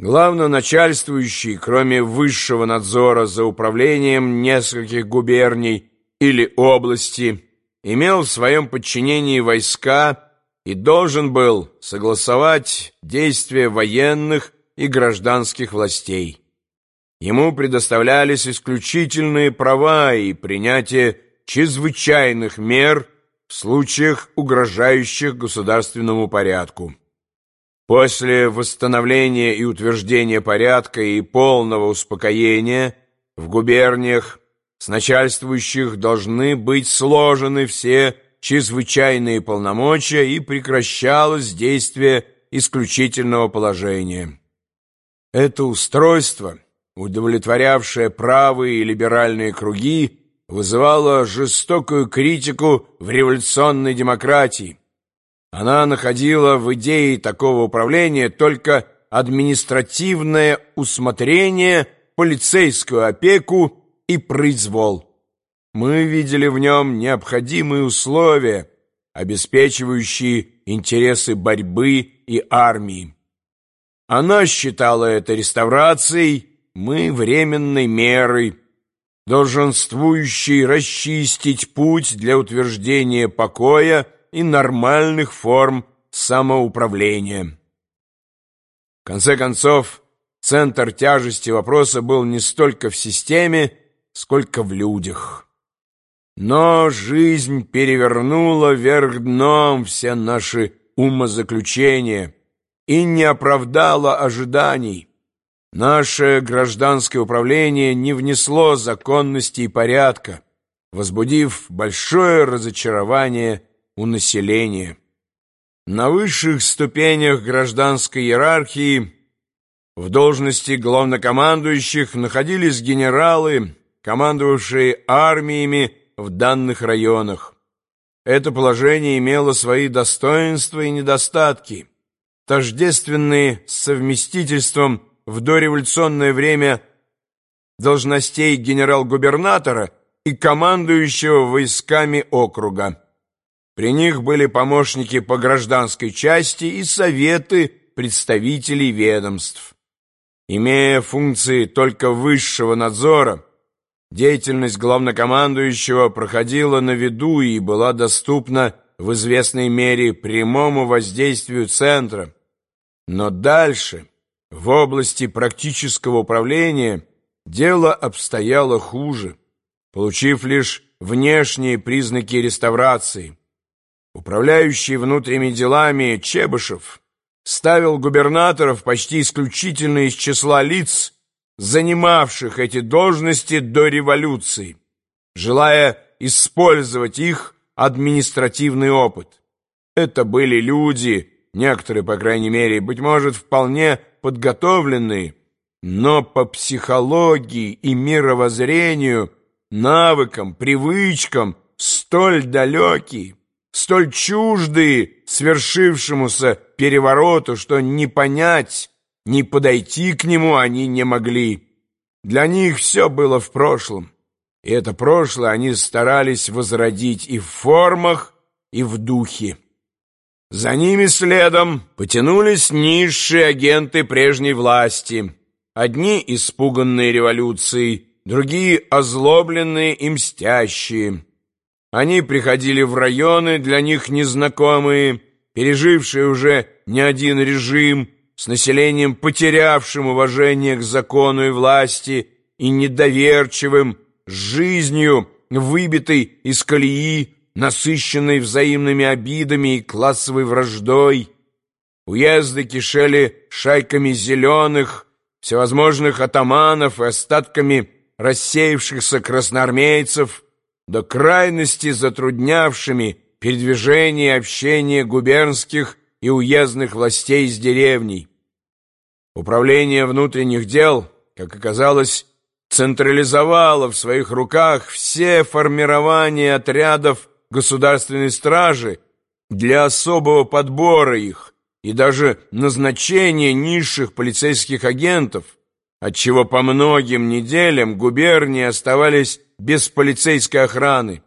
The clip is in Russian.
Главноначальствующий, кроме высшего надзора за управлением нескольких губерний или области, имел в своем подчинении войска и должен был согласовать действия военных и гражданских властей. Ему предоставлялись исключительные права и принятие чрезвычайных мер в случаях, угрожающих государственному порядку. После восстановления и утверждения порядка и полного успокоения в губерниях с начальствующих должны быть сложены все чрезвычайные полномочия и прекращалось действие исключительного положения. Это устройство, удовлетворявшее правые и либеральные круги, вызывало жестокую критику в революционной демократии, она находила в идее такого управления только административное усмотрение, полицейскую опеку и произвол. Мы видели в нем необходимые условия, обеспечивающие интересы борьбы и армии. Она считала это реставрацией, мы временной мерой, долженствующей расчистить путь для утверждения покоя и нормальных форм самоуправления. В конце концов, центр тяжести вопроса был не столько в системе, сколько в людях. Но жизнь перевернула вверх дном все наши умозаключения и не оправдала ожиданий. Наше гражданское управление не внесло законности и порядка, возбудив большое разочарование у населения. На высших ступенях гражданской иерархии в должности главнокомандующих находились генералы, командовавшие армиями в данных районах. Это положение имело свои достоинства и недостатки, тождественные с совместительством в дореволюционное время должностей генерал-губернатора и командующего войсками округа. При них были помощники по гражданской части и советы представителей ведомств. Имея функции только высшего надзора, деятельность главнокомандующего проходила на виду и была доступна в известной мере прямому воздействию центра. Но дальше, в области практического управления, дело обстояло хуже, получив лишь внешние признаки реставрации. Управляющий внутренними делами Чебышев ставил губернаторов почти исключительно из числа лиц, занимавших эти должности до революции, желая использовать их административный опыт. Это были люди, некоторые, по крайней мере, быть может, вполне подготовленные, но по психологии и мировоззрению, навыкам, привычкам столь далекие, столь чуждые свершившемуся перевороту, что не понять, не подойти к нему они не могли. Для них все было в прошлом, и это прошлое они старались возродить и в формах, и в духе. За ними следом потянулись низшие агенты прежней власти, одни испуганные революцией, другие озлобленные и мстящие. Они приходили в районы, для них незнакомые, пережившие уже не один режим, с населением, потерявшим уважение к закону и власти, и недоверчивым, с жизнью, выбитой из колеи, насыщенной взаимными обидами и классовой враждой. Уезды кишели шайками зеленых, всевозможных атаманов и остатками рассеявшихся красноармейцев, до крайности затруднявшими передвижение и общение губернских и уездных властей с деревней. Управление внутренних дел, как оказалось, централизовало в своих руках все формирования отрядов государственной стражи для особого подбора их и даже назначения низших полицейских агентов, отчего по многим неделям губернии оставались без полицейской охраны.